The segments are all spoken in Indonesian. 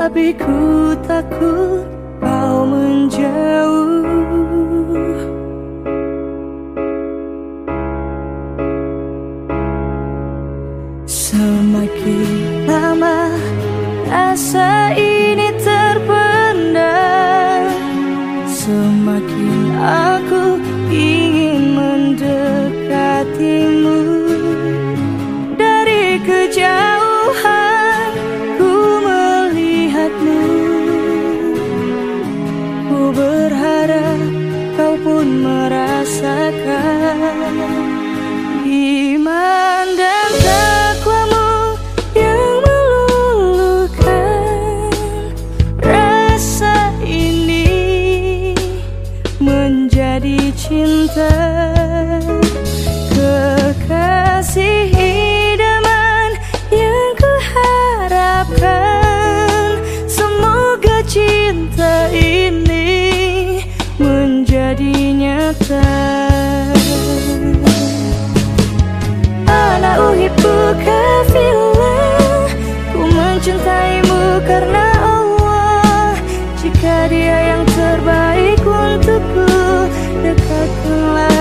Tapi ku takut kau menjauh. Semakin lama rasa ini terpendam. Semakin aku rasakan iman dan takwamu yang meluluhkan. Rasa ini menjadi cinta kekasih idaman yang kuharapkan. Semoga cinta ini menjadi nyata.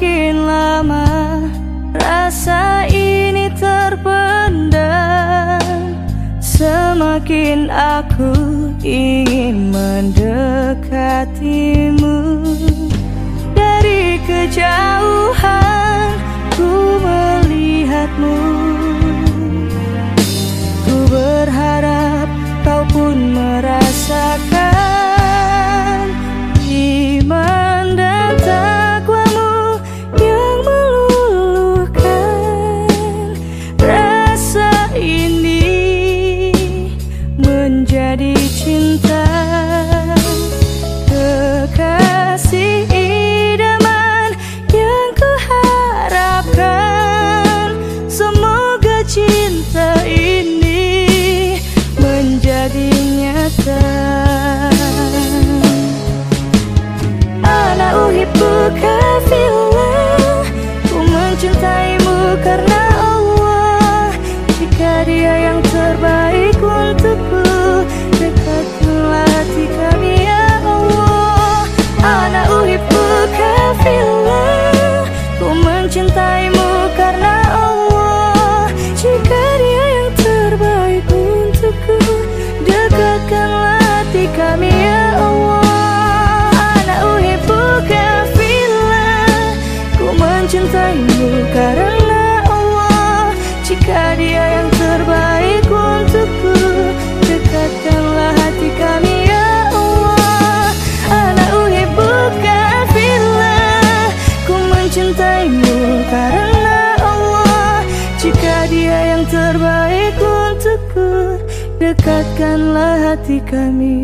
makin lama Rasa ini terpendam. Semakin aku ingin mendekatimu. Dari kejauhan terbaik untukku. Dekatkanlah hati kami.